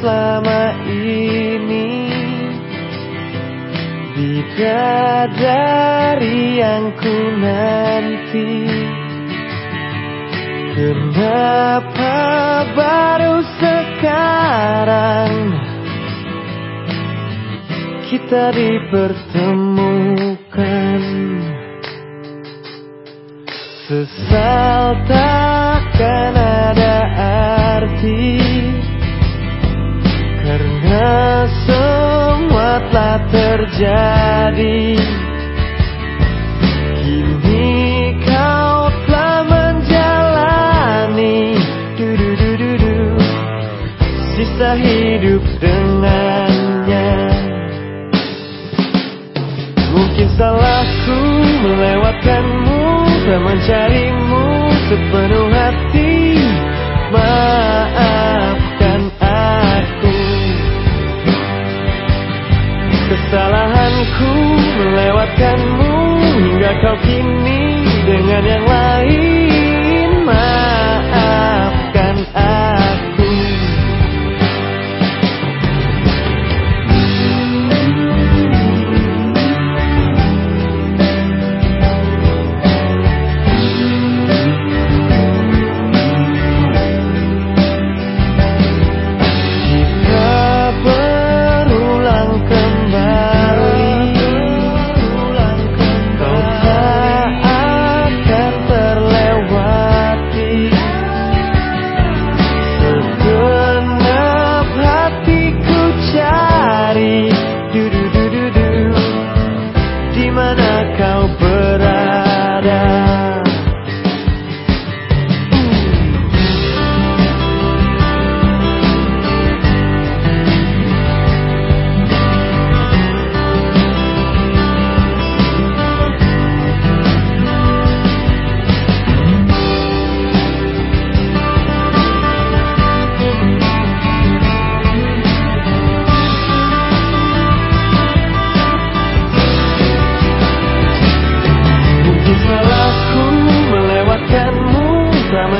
selama ini. Bidadari yang ku nanti Kenapa baru sekarang Kita dipertemukan? Sesal terjadi. Kini kau telah menjalani du -du -du -du -du, Sisa hidup dengannya. Mungkin salahku melewatkanmu Tak mencarimu sepenuh dengan yang lain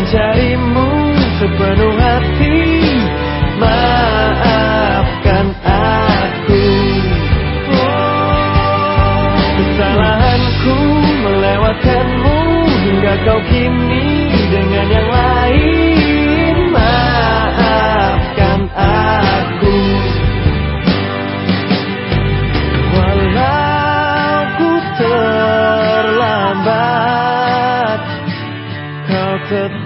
mencarimu sepenuh hati. Maafkan aku. Kesalahanku melewatkanmu Hingga kau kini dengan yang lain. Maafkan aku. Walau ku terlambat Kau tetap